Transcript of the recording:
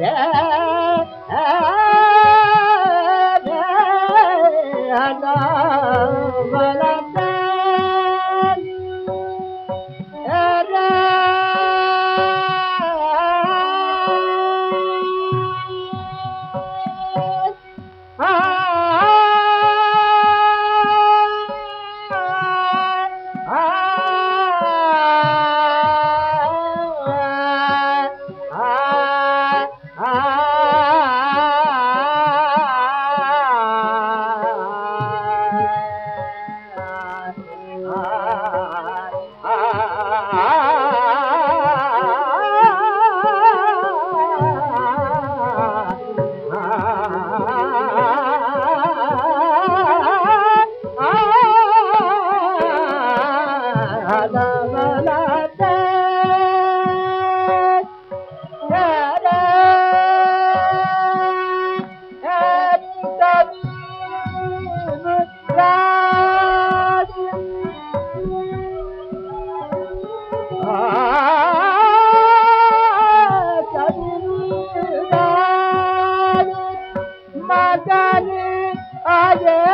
ग Ah uh -huh.